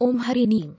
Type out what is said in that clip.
Om Hari Nim.